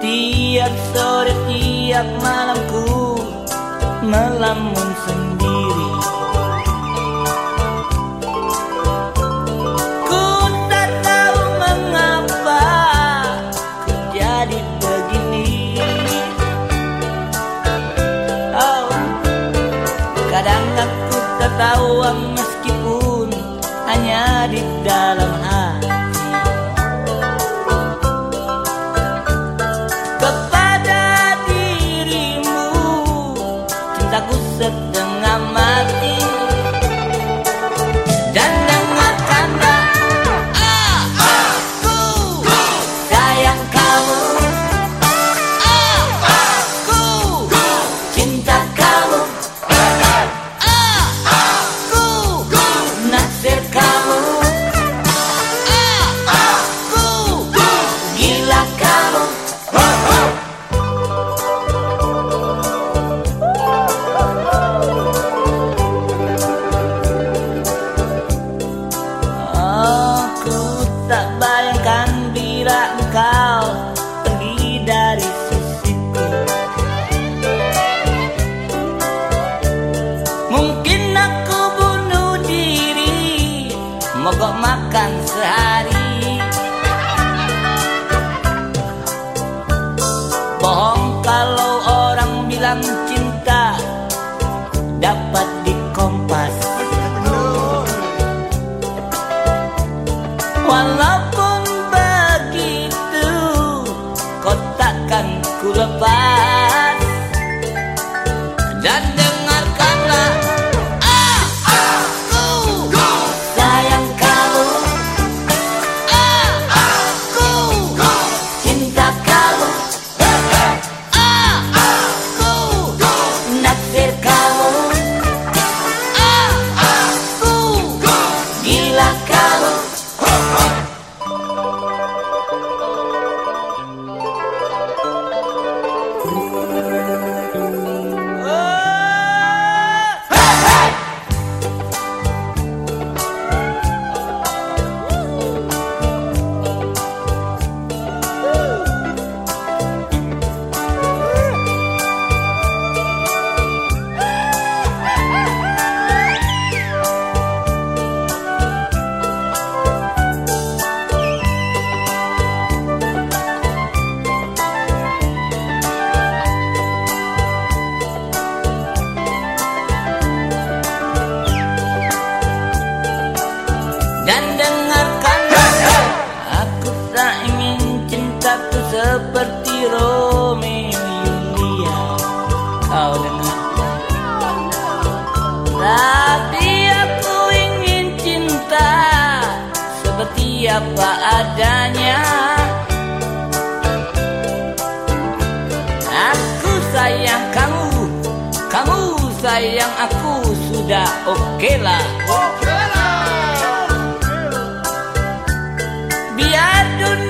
Tiap sore, tiap malamku melamun sendiri meskipun hanya di dalam hati. dapat Tapi aku ingin cinta Seperti apa adanya. Aku sayang kamu Kamu sayang aku Sudah oke okay lah. Biar dunia